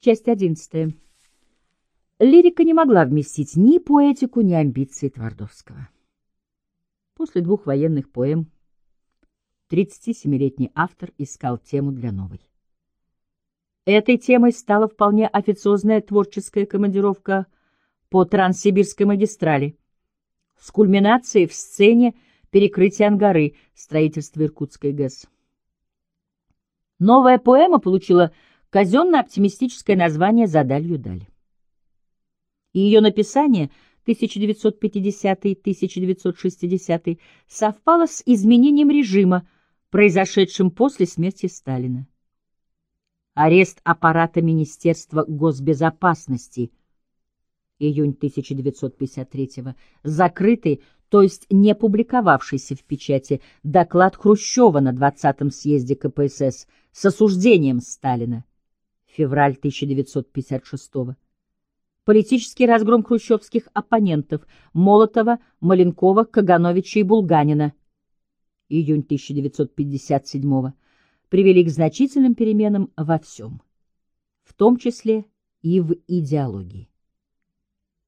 Часть одиннадцатая. Лирика не могла вместить ни поэтику, ни амбиции Твардовского. После двух военных поэм 37-летний автор искал тему для новой. Этой темой стала вполне официозная творческая командировка по Транссибирской магистрали с кульминацией в сцене перекрытия Ангары, строительства Иркутской ГЭС. Новая поэма получила казенно-оптимистическое название «За далью даль». И ее написание 1950-1960 совпало с изменением режима, произошедшим после смерти Сталина. Арест аппарата Министерства госбезопасности июнь 1953 закрытый, то есть не публиковавшийся в печати, доклад Хрущева на 20-м съезде КПСС с осуждением Сталина февраль 1956 -го. Политический разгром хрущевских оппонентов Молотова, Маленкова, Кагановича и Булганина июнь 1957 -го, привели к значительным переменам во всем, в том числе и в идеологии.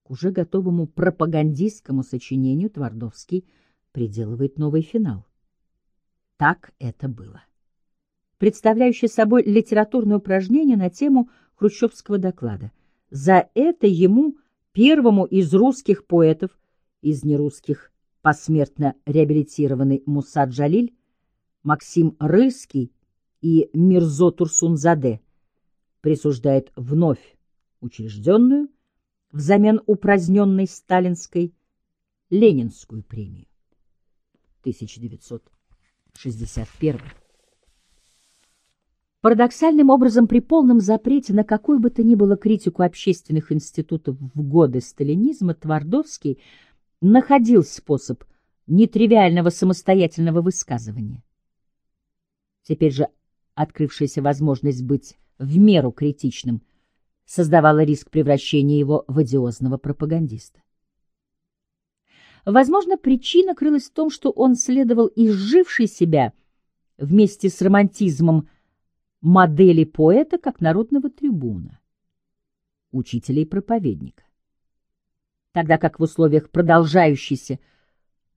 К уже готовому пропагандистскому сочинению Твардовский приделывает новый финал. Так это было представляющее собой литературное упражнение на тему хрущевского доклада. За это ему, первому из русских поэтов, из нерусских посмертно реабилитированный Муса Джалиль, Максим Рыльский и Мирзо Турсунзаде присуждает вновь учрежденную, взамен упраздненной сталинской, Ленинскую премию. 1961 Парадоксальным образом, при полном запрете на какую бы то ни было критику общественных институтов в годы сталинизма, Твардовский находил способ нетривиального самостоятельного высказывания. Теперь же открывшаяся возможность быть в меру критичным создавала риск превращения его в одиозного пропагандиста. Возможно, причина крылась в том, что он следовал изживший себя вместе с романтизмом модели поэта как народного трибуна, учителя и проповедника. Тогда как в условиях продолжающейся,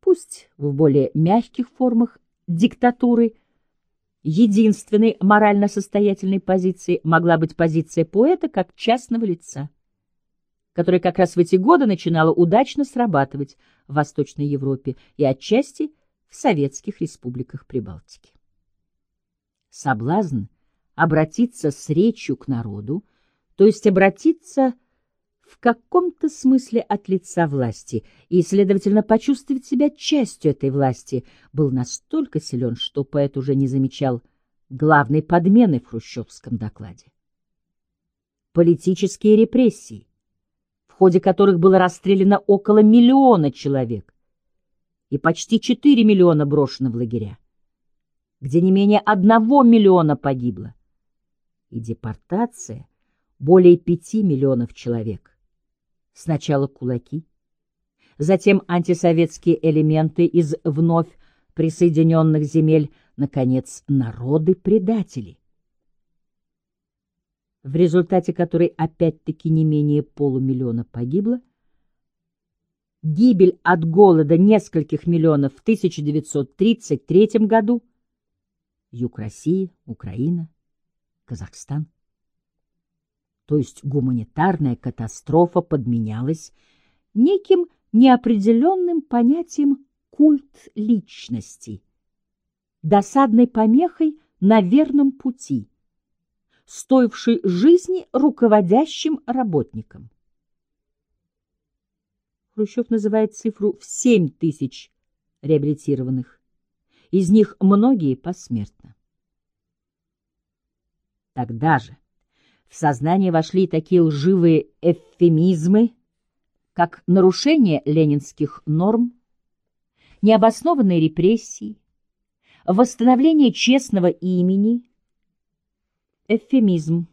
пусть в более мягких формах, диктатуры, единственной морально состоятельной позицией могла быть позиция поэта как частного лица, которая как раз в эти годы начинала удачно срабатывать в Восточной Европе и отчасти в советских республиках Прибалтики. Соблазн обратиться с речью к народу, то есть обратиться в каком-то смысле от лица власти и, следовательно, почувствовать себя частью этой власти, был настолько силен, что поэт уже не замечал главной подмены в хрущевском докладе. Политические репрессии, в ходе которых было расстреляно около миллиона человек и почти 4 миллиона брошено в лагеря, где не менее одного миллиона погибло, и депортация более пяти миллионов человек. Сначала кулаки, затем антисоветские элементы из вновь присоединенных земель, наконец, народы-предатели, в результате которой опять-таки не менее полумиллиона погибло, гибель от голода нескольких миллионов в 1933 году, Юг России, Украина, Казахстан. То есть гуманитарная катастрофа подменялась неким неопределенным понятием культ личности, досадной помехой на верном пути, стоившей жизни руководящим работникам. Хрущев называет цифру в 7 тысяч реабилитированных, из них многие посмертно. Тогда же в сознание вошли такие лживые эвфемизмы, как нарушение ленинских норм, необоснованные репрессии, восстановление честного имени, эвфемизм.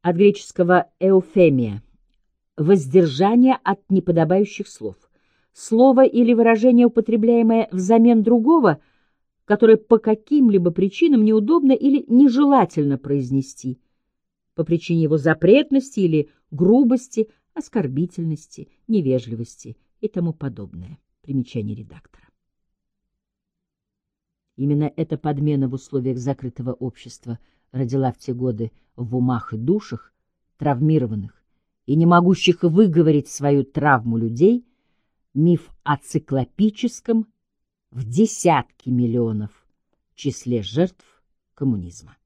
От греческого «эуфемия» — воздержание от неподобающих слов. Слово или выражение, употребляемое взамен другого — которое по каким-либо причинам неудобно или нежелательно произнести – по причине его запретности или грубости, оскорбительности, невежливости и тому подобное. Примечание редактора. Именно эта подмена в условиях закрытого общества родила в те годы в умах и душах травмированных и не могущих выговорить свою травму людей миф о циклопическом в десятки миллионов числе жертв коммунизма.